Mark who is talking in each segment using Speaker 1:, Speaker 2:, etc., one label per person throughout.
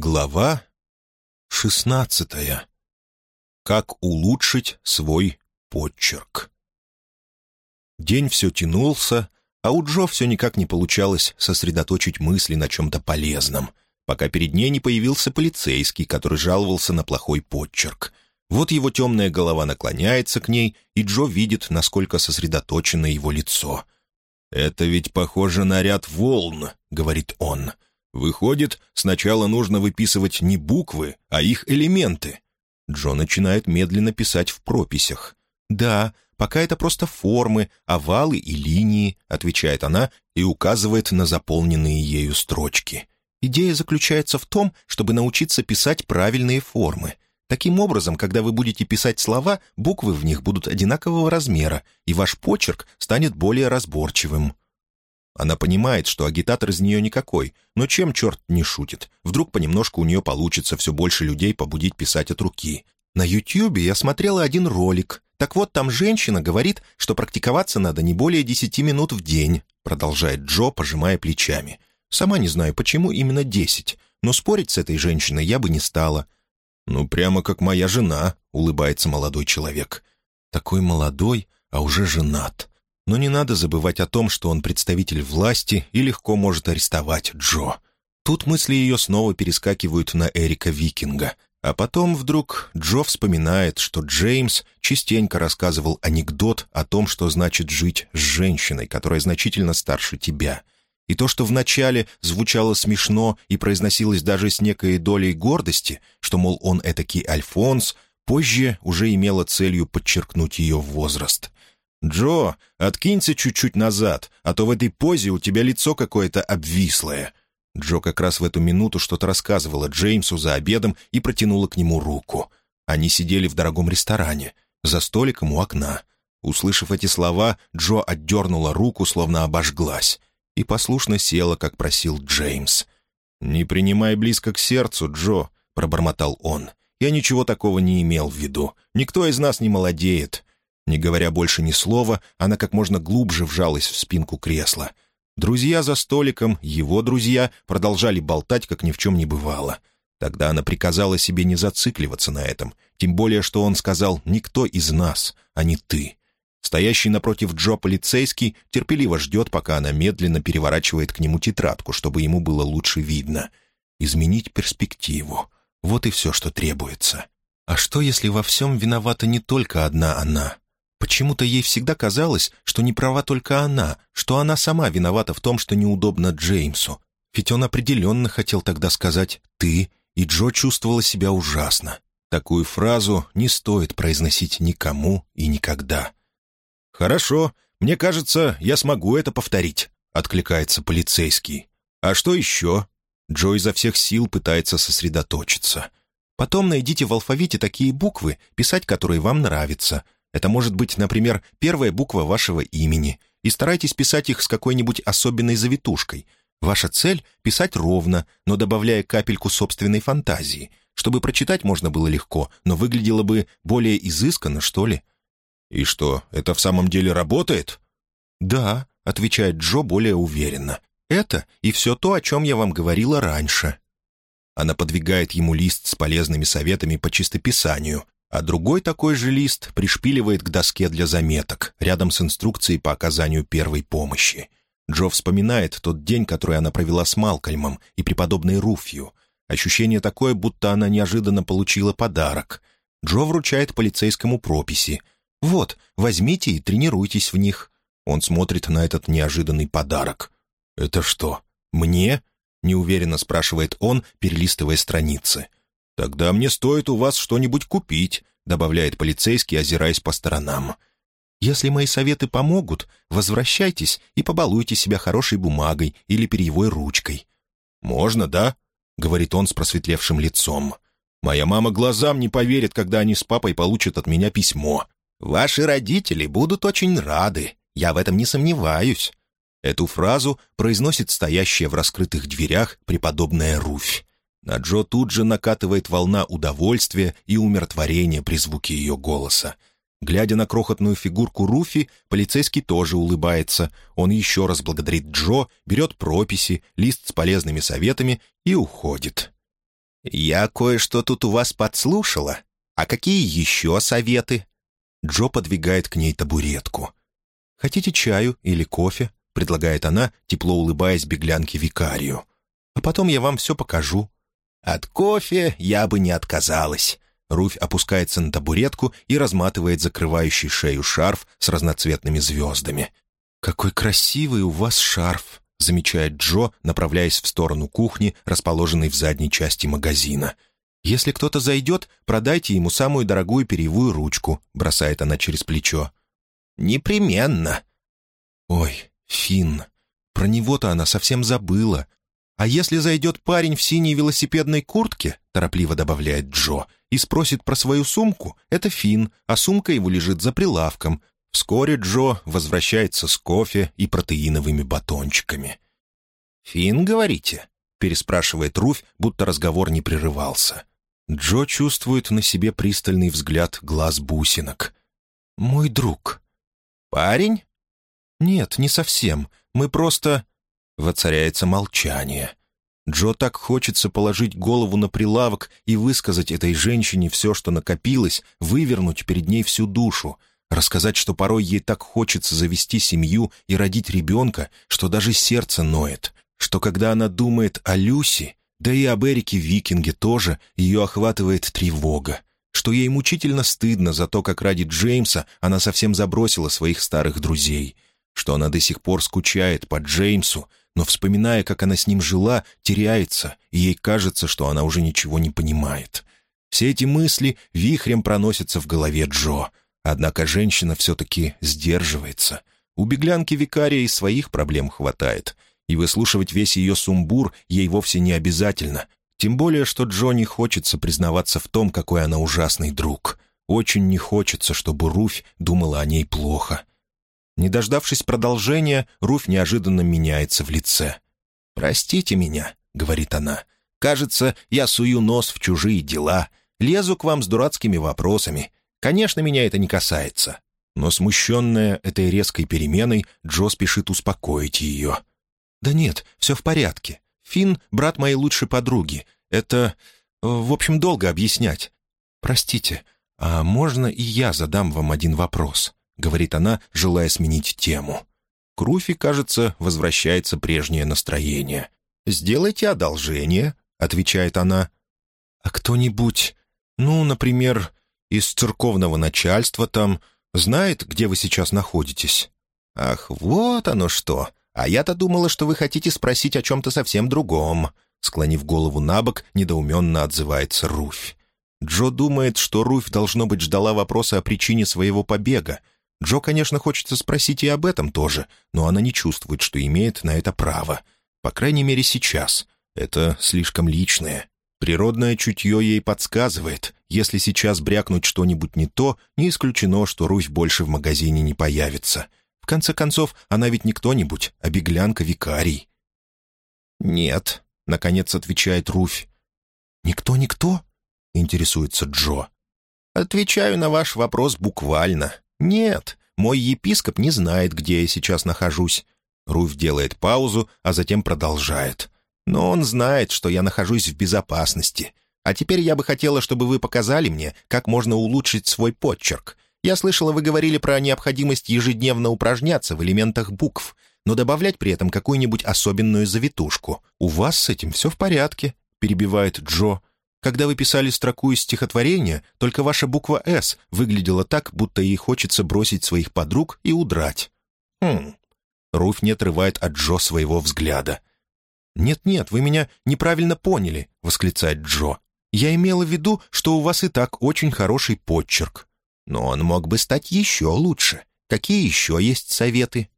Speaker 1: Глава шестнадцатая. Как улучшить свой подчерк. День все тянулся, а у Джо все никак не получалось сосредоточить мысли на чем-то полезном, пока перед ней не появился полицейский, который жаловался на плохой подчерк. Вот его темная голова наклоняется к ней, и Джо видит, насколько сосредоточено его лицо. «Это ведь похоже на ряд волн», — говорит он. «Выходит, сначала нужно выписывать не буквы, а их элементы». Джо начинает медленно писать в прописях. «Да, пока это просто формы, овалы и линии», — отвечает она и указывает на заполненные ею строчки. «Идея заключается в том, чтобы научиться писать правильные формы. Таким образом, когда вы будете писать слова, буквы в них будут одинакового размера, и ваш почерк станет более разборчивым». Она понимает, что агитатор из нее никакой, но чем черт не шутит? Вдруг понемножку у нее получится все больше людей побудить писать от руки. На Ютьюбе я смотрела один ролик. Так вот, там женщина говорит, что практиковаться надо не более десяти минут в день, продолжает Джо, пожимая плечами. Сама не знаю, почему именно десять, но спорить с этой женщиной я бы не стала. «Ну, прямо как моя жена», — улыбается молодой человек. «Такой молодой, а уже женат. Но не надо забывать о том, что он представитель власти и легко может арестовать Джо. Тут мысли ее снова перескакивают на Эрика Викинга. А потом вдруг Джо вспоминает, что Джеймс частенько рассказывал анекдот о том, что значит жить с женщиной, которая значительно старше тебя. И то, что вначале звучало смешно и произносилось даже с некой долей гордости, что, мол, он этакий Альфонс, позже уже имело целью подчеркнуть ее возраст. «Джо, откинься чуть-чуть назад, а то в этой позе у тебя лицо какое-то обвислое». Джо как раз в эту минуту что-то рассказывала Джеймсу за обедом и протянула к нему руку. Они сидели в дорогом ресторане, за столиком у окна. Услышав эти слова, Джо отдернула руку, словно обожглась, и послушно села, как просил Джеймс. «Не принимай близко к сердцу, Джо», — пробормотал он. «Я ничего такого не имел в виду. Никто из нас не молодеет. Не говоря больше ни слова, она как можно глубже вжалась в спинку кресла. Друзья за столиком, его друзья, продолжали болтать, как ни в чем не бывало. Тогда она приказала себе не зацикливаться на этом, тем более, что он сказал «никто из нас, а не ты». Стоящий напротив Джо полицейский терпеливо ждет, пока она медленно переворачивает к нему тетрадку, чтобы ему было лучше видно. Изменить перспективу. Вот и все, что требуется. А что, если во всем виновата не только одна она? Почему-то ей всегда казалось, что не права только она, что она сама виновата в том, что неудобно Джеймсу. Ведь он определенно хотел тогда сказать «ты», и Джо чувствовала себя ужасно. Такую фразу не стоит произносить никому и никогда. «Хорошо, мне кажется, я смогу это повторить», — откликается полицейский. «А что еще?» Джо изо всех сил пытается сосредоточиться. «Потом найдите в алфавите такие буквы, писать которые вам нравятся. Это может быть, например, первая буква вашего имени, и старайтесь писать их с какой-нибудь особенной завитушкой. Ваша цель — писать ровно, но добавляя капельку собственной фантазии, чтобы прочитать можно было легко, но выглядело бы более изысканно, что ли. «И что, это в самом деле работает?» «Да», — отвечает Джо более уверенно. «Это и все то, о чем я вам говорила раньше». Она подвигает ему лист с полезными советами по чистописанию, а другой такой же лист пришпиливает к доске для заметок, рядом с инструкцией по оказанию первой помощи. Джо вспоминает тот день, который она провела с Малкольмом и преподобной Руфью. Ощущение такое, будто она неожиданно получила подарок. Джо вручает полицейскому прописи. «Вот, возьмите и тренируйтесь в них». Он смотрит на этот неожиданный подарок. «Это что, мне?» — неуверенно спрашивает он, перелистывая страницы. «Тогда мне стоит у вас что-нибудь купить», — добавляет полицейский, озираясь по сторонам. «Если мои советы помогут, возвращайтесь и побалуйте себя хорошей бумагой или перьевой ручкой». «Можно, да?» — говорит он с просветлевшим лицом. «Моя мама глазам не поверит, когда они с папой получат от меня письмо. Ваши родители будут очень рады, я в этом не сомневаюсь». Эту фразу произносит стоящая в раскрытых дверях преподобная Руфь. На Джо тут же накатывает волна удовольствия и умиротворения при звуке ее голоса. Глядя на крохотную фигурку Руфи, полицейский тоже улыбается. Он еще раз благодарит Джо, берет прописи, лист с полезными советами и уходит. «Я кое-что тут у вас подслушала. А какие еще советы?» Джо подвигает к ней табуретку. «Хотите чаю или кофе?» — предлагает она, тепло улыбаясь беглянке викарию. «А потом я вам все покажу». «От кофе я бы не отказалась». Руфь опускается на табуретку и разматывает закрывающий шею шарф с разноцветными звездами. «Какой красивый у вас шарф!» — замечает Джо, направляясь в сторону кухни, расположенной в задней части магазина. «Если кто-то зайдет, продайте ему самую дорогую перьевую ручку», — бросает она через плечо. «Непременно». «Ой, Финн, про него-то она совсем забыла. А если зайдет парень в синей велосипедной куртке, — торопливо добавляет Джо, — и спросит про свою сумку, это Финн, а сумка его лежит за прилавком. Вскоре Джо возвращается с кофе и протеиновыми батончиками. «Финн, говорите?» — переспрашивает Руфь, будто разговор не прерывался. Джо чувствует на себе пристальный взгляд глаз бусинок. «Мой друг». «Парень?» «Нет, не совсем. Мы просто...» Воцаряется молчание. Джо так хочется положить голову на прилавок и высказать этой женщине все, что накопилось, вывернуть перед ней всю душу, рассказать, что порой ей так хочется завести семью и родить ребенка, что даже сердце ноет, что когда она думает о Люси, да и об Эрике Викинге тоже, ее охватывает тревога, что ей мучительно стыдно за то, как ради Джеймса она совсем забросила своих старых друзей, что она до сих пор скучает по Джеймсу, но, вспоминая, как она с ним жила, теряется, и ей кажется, что она уже ничего не понимает. Все эти мысли вихрем проносятся в голове Джо, однако женщина все-таки сдерживается. У беглянки викария и своих проблем хватает — и выслушивать весь ее сумбур ей вовсе не обязательно. Тем более, что Джо не хочется признаваться в том, какой она ужасный друг. Очень не хочется, чтобы Руфь думала о ней плохо. Не дождавшись продолжения, Руфь неожиданно меняется в лице. «Простите меня», — говорит она. «Кажется, я сую нос в чужие дела, лезу к вам с дурацкими вопросами. Конечно, меня это не касается». Но смущенная этой резкой переменой, Джо спешит успокоить ее. «Да нет, все в порядке. Финн — брат моей лучшей подруги. Это... В общем, долго объяснять. Простите, а можно и я задам вам один вопрос?» — говорит она, желая сменить тему. К кажется, возвращается прежнее настроение. «Сделайте одолжение», — отвечает она. «А кто-нибудь, ну, например, из церковного начальства там, знает, где вы сейчас находитесь?» «Ах, вот оно что!» «А я-то думала, что вы хотите спросить о чем-то совсем другом», склонив голову на бок, недоуменно отзывается Руфь. Джо думает, что Руфь, должно быть, ждала вопроса о причине своего побега. Джо, конечно, хочется спросить и об этом тоже, но она не чувствует, что имеет на это право. По крайней мере, сейчас. Это слишком личное. Природное чутье ей подсказывает. Если сейчас брякнуть что-нибудь не то, не исключено, что Руфь больше в магазине не появится конце концов, она ведь не кто-нибудь, а беглянка викарий. «Нет», — наконец отвечает Руфь. «Никто-никто?» — интересуется Джо. «Отвечаю на ваш вопрос буквально. Нет, мой епископ не знает, где я сейчас нахожусь». Руфь делает паузу, а затем продолжает. «Но он знает, что я нахожусь в безопасности. А теперь я бы хотела, чтобы вы показали мне, как можно улучшить свой подчерк. Я слышала, вы говорили про необходимость ежедневно упражняться в элементах букв, но добавлять при этом какую-нибудь особенную завитушку. У вас с этим все в порядке», — перебивает Джо. «Когда вы писали строку из стихотворения, только ваша буква «С» выглядела так, будто ей хочется бросить своих подруг и удрать». «Хм». Руф не отрывает от Джо своего взгляда. «Нет-нет, вы меня неправильно поняли», — восклицает Джо. «Я имела в виду, что у вас и так очень хороший подчерк. Но он мог бы стать еще лучше. Какие еще есть советы?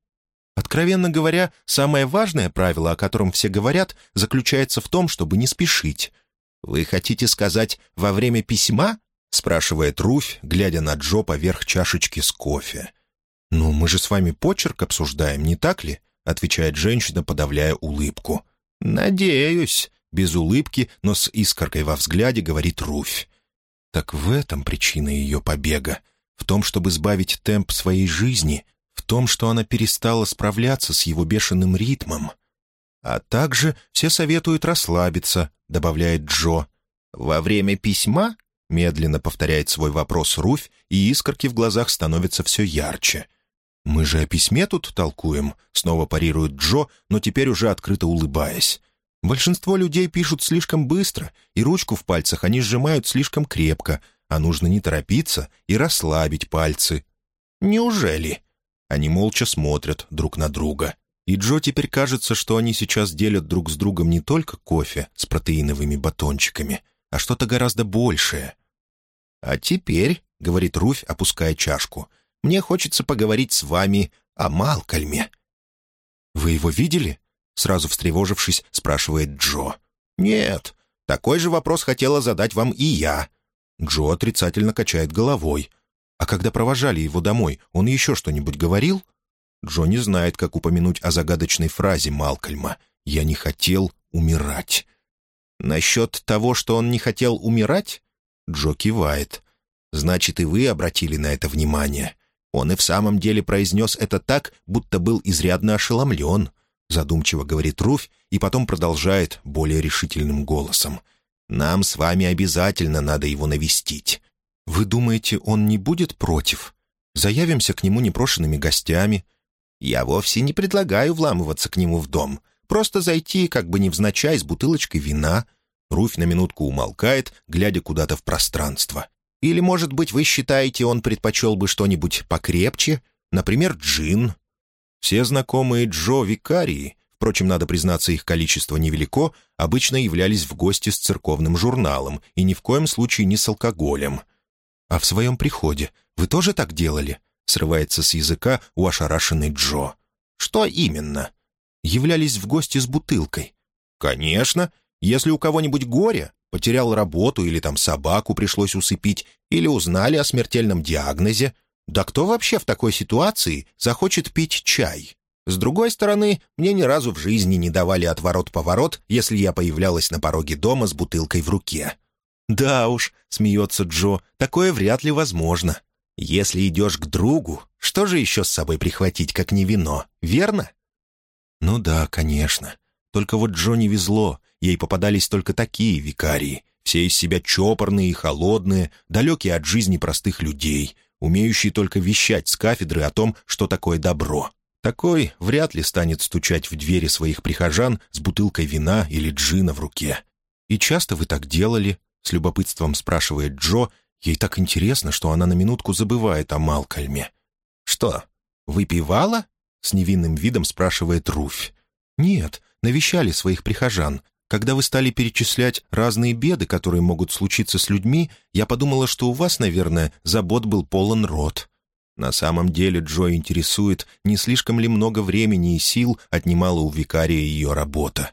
Speaker 1: Откровенно говоря, самое важное правило, о котором все говорят, заключается в том, чтобы не спешить. «Вы хотите сказать, во время письма?» — спрашивает Руфь, глядя на Джо поверх чашечки с кофе. «Ну, мы же с вами почерк обсуждаем, не так ли?» — отвечает женщина, подавляя улыбку. «Надеюсь», — без улыбки, но с искоркой во взгляде говорит Руфь. Так в этом причина ее побега. В том, чтобы сбавить темп своей жизни, в том, что она перестала справляться с его бешеным ритмом. А также все советуют расслабиться, добавляет Джо. «Во время письма?» — медленно повторяет свой вопрос Руфь, и искорки в глазах становятся все ярче. «Мы же о письме тут толкуем», — снова парирует Джо, но теперь уже открыто улыбаясь. «Большинство людей пишут слишком быстро, и ручку в пальцах они сжимают слишком крепко, а нужно не торопиться и расслабить пальцы». «Неужели?» Они молча смотрят друг на друга. И Джо теперь кажется, что они сейчас делят друг с другом не только кофе с протеиновыми батончиками, а что-то гораздо большее. «А теперь», — говорит Руфь, опуская чашку, — «мне хочется поговорить с вами о Малкольме». «Вы его видели?» — сразу встревожившись, спрашивает Джо. «Нет, такой же вопрос хотела задать вам и я». Джо отрицательно качает головой. «А когда провожали его домой, он еще что-нибудь говорил?» Джо не знает, как упомянуть о загадочной фразе Малкольма «Я не хотел умирать». «Насчет того, что он не хотел умирать?» Джо кивает. «Значит, и вы обратили на это внимание. Он и в самом деле произнес это так, будто был изрядно ошеломлен», задумчиво говорит Руфь и потом продолжает более решительным голосом. «Нам с вами обязательно надо его навестить». «Вы думаете, он не будет против? Заявимся к нему непрошенными гостями?» «Я вовсе не предлагаю вламываться к нему в дом. Просто зайти, как бы невзначай, с бутылочкой вина». Руфь на минутку умолкает, глядя куда-то в пространство. «Или, может быть, вы считаете, он предпочел бы что-нибудь покрепче? Например, джин?» Все знакомые Джо Викарии, впрочем, надо признаться, их количество невелико, обычно являлись в гости с церковным журналом и ни в коем случае не с алкоголем. «А в своем приходе вы тоже так делали?» — срывается с языка у ошарашенной Джо. «Что именно?» являлись в гости с бутылкой. «Конечно. Если у кого-нибудь горе, потерял работу или там собаку пришлось усыпить, или узнали о смертельном диагнозе, да кто вообще в такой ситуации захочет пить чай? С другой стороны, мне ни разу в жизни не давали отворот-поворот, если я появлялась на пороге дома с бутылкой в руке». «Да уж», — смеется Джо, — «такое вряд ли возможно. Если идешь к другу, что же еще с собой прихватить, как не вино, верно?» Ну да, конечно. Только вот Джо не везло, ей попадались только такие викарии, все из себя чопорные и холодные, далекие от жизни простых людей, умеющие только вещать с кафедры о том, что такое добро. Такой вряд ли станет стучать в двери своих прихожан с бутылкой вина или джина в руке. «И часто вы так делали?» — с любопытством спрашивает Джо. Ей так интересно, что она на минутку забывает о Малкольме. «Что, выпивала?» — с невинным видом спрашивает Руфь. «Нет, навещали своих прихожан. Когда вы стали перечислять разные беды, которые могут случиться с людьми, я подумала, что у вас, наверное, забот был полон рот». На самом деле Джо интересует, не слишком ли много времени и сил отнимала у викария ее работа.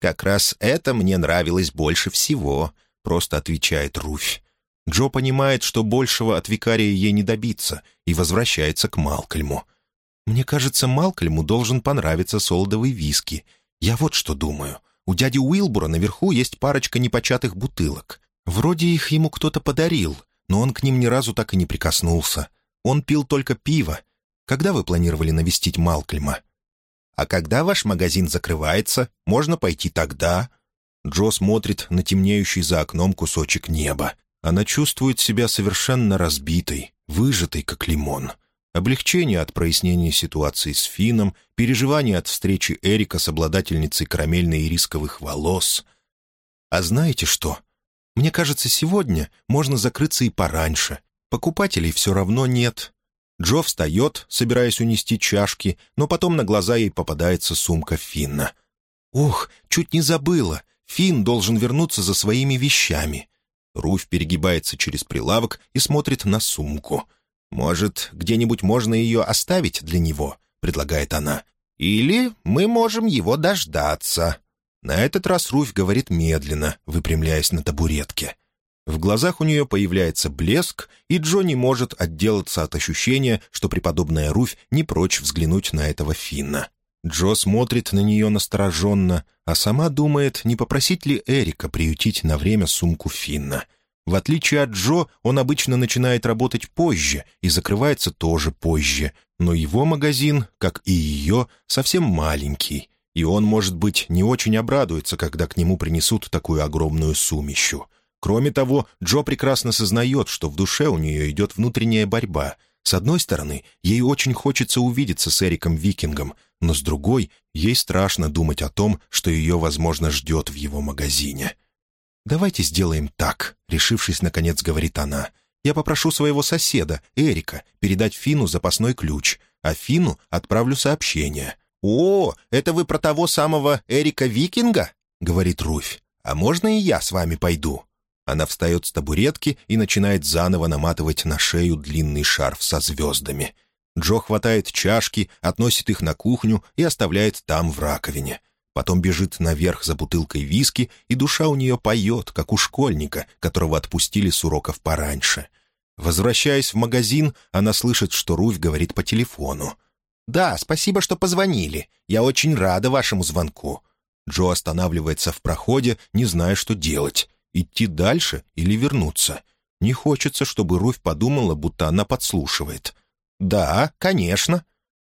Speaker 1: «Как раз это мне нравилось больше всего», — просто отвечает Руфь. Джо понимает, что большего от викария ей не добиться, и возвращается к Малкольму. Мне кажется, Малкольму должен понравиться солодовый виски. Я вот что думаю. У дяди Уилбура наверху есть парочка непочатых бутылок. Вроде их ему кто-то подарил, но он к ним ни разу так и не прикоснулся. Он пил только пиво. Когда вы планировали навестить Малкольма? А когда ваш магазин закрывается, можно пойти тогда. Джо смотрит на темнеющий за окном кусочек неба. Она чувствует себя совершенно разбитой, выжатой, как лимон. — облегчение от прояснения ситуации с Фином, переживание от встречи Эрика с обладательницей карамельной и рисковых волос. А знаете что? Мне кажется, сегодня можно закрыться и пораньше. Покупателей все равно нет. Джо встает, собираясь унести чашки, но потом на глаза ей попадается сумка Финна. «Ох, чуть не забыла. Финн должен вернуться за своими вещами». Руфь перегибается через прилавок и смотрит на сумку — «Может, где-нибудь можно ее оставить для него?» — предлагает она. «Или мы можем его дождаться». На этот раз Руфь говорит медленно, выпрямляясь на табуретке. В глазах у нее появляется блеск, и Джо не может отделаться от ощущения, что преподобная Руфь не прочь взглянуть на этого Финна. Джо смотрит на нее настороженно, а сама думает, не попросить ли Эрика приютить на время сумку Финна — в отличие от Джо, он обычно начинает работать позже и закрывается тоже позже, но его магазин, как и ее, совсем маленький, и он, может быть, не очень обрадуется, когда к нему принесут такую огромную сумищу. Кроме того, Джо прекрасно сознает, что в душе у нее идет внутренняя борьба. С одной стороны, ей очень хочется увидеться с Эриком Викингом, но с другой, ей страшно думать о том, что ее, возможно, ждет в его магазине. «Давайте сделаем так», — решившись, наконец, говорит она. «Я попрошу своего соседа, Эрика, передать Фину запасной ключ, а Фину отправлю сообщение». «О, это вы про того самого Эрика Викинга?» — говорит Руфь. «А можно и я с вами пойду?» Она встает с табуретки и начинает заново наматывать на шею длинный шарф со звездами. Джо хватает чашки, относит их на кухню и оставляет там в раковине. Потом бежит наверх за бутылкой виски, и душа у нее поет, как у школьника, которого отпустили с уроков пораньше. Возвращаясь в магазин, она слышит, что Руфь говорит по телефону. «Да, спасибо, что позвонили. Я очень рада вашему звонку». Джо останавливается в проходе, не зная, что делать. Идти дальше или вернуться? Не хочется, чтобы Руфь подумала, будто она подслушивает. «Да, конечно».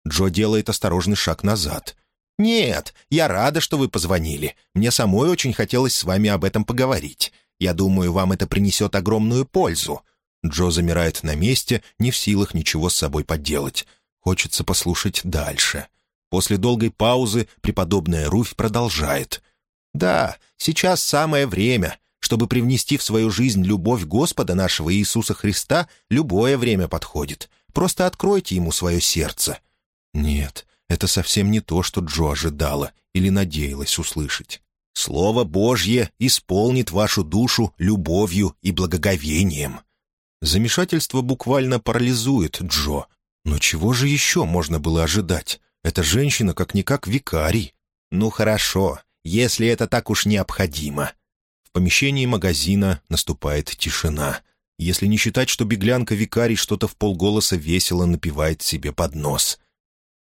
Speaker 1: Джо делает осторожный шаг назад. «Нет, я рада, что вы позвонили. Мне самой очень хотелось с вами об этом поговорить. Я думаю, вам это принесет огромную пользу». Джо замирает на месте, не в силах ничего с собой поделать. Хочется послушать дальше. После долгой паузы преподобная Руфь продолжает. «Да, сейчас самое время. Чтобы привнести в свою жизнь любовь Господа нашего Иисуса Христа, любое время подходит. Просто откройте ему свое сердце». Нет, это совсем не то, что Джо ожидала или надеялась услышать. «Слово Божье исполнит вашу душу любовью и благоговением». Замешательство буквально парализует Джо. Но чего же еще можно было ожидать? Эта женщина как-никак викарий. «Ну хорошо, если это так уж необходимо», в помещении магазина наступает тишина. Если не считать, что беглянка-викарий что-то в полголоса весело напевает себе под нос.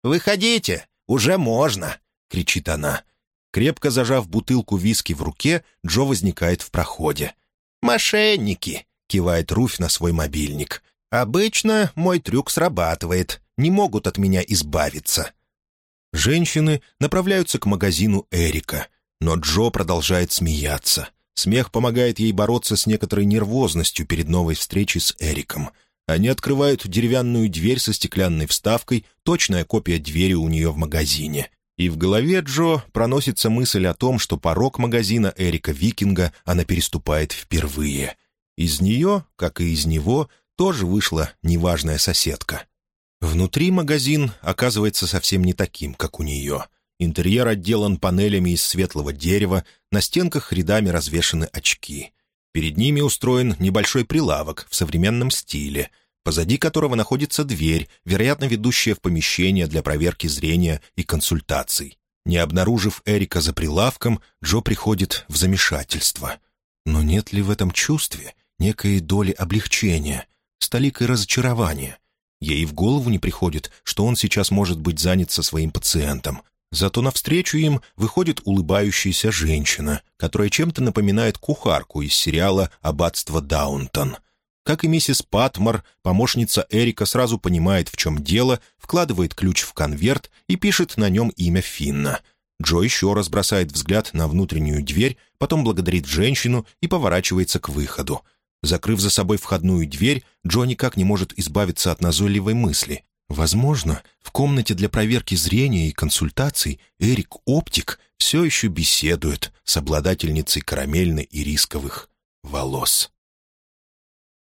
Speaker 1: «Выходите! Уже можно!» — кричит она. Крепко зажав бутылку виски в руке, Джо возникает в проходе. «Мошенники!» — кивает Руфь на свой мобильник. «Обычно мой трюк срабатывает. Не могут от меня избавиться». Женщины направляются к магазину Эрика, но Джо продолжает смеяться. Смех помогает ей бороться с некоторой нервозностью перед новой встречей с Эриком. Они открывают деревянную дверь со стеклянной вставкой, точная копия двери у нее в магазине. И в голове Джо проносится мысль о том, что порог магазина Эрика Викинга она переступает впервые. Из нее, как и из него, тоже вышла неважная соседка. Внутри магазин оказывается совсем не таким, как у нее — Интерьер отделан панелями из светлого дерева, на стенках рядами развешаны очки. Перед ними устроен небольшой прилавок в современном стиле, позади которого находится дверь, вероятно, ведущая в помещение для проверки зрения и консультаций. Не обнаружив Эрика за прилавком, Джо приходит в замешательство. Но нет ли в этом чувстве некой доли облегчения, столикой разочарования? Ей в голову не приходит, что он сейчас может быть занят со своим пациентом, Зато навстречу им выходит улыбающаяся женщина, которая чем-то напоминает кухарку из сериала «Аббатство Даунтон». Как и миссис Патмор, помощница Эрика сразу понимает, в чем дело, вкладывает ключ в конверт и пишет на нем имя Финна. Джо еще раз бросает взгляд на внутреннюю дверь, потом благодарит женщину и поворачивается к выходу. Закрыв за собой входную дверь, Джо никак не может избавиться от назойливой мысли. Возможно, в комнате для проверки зрения и консультаций Эрик Оптик все еще беседует с обладательницей карамельно-ирисковых волос.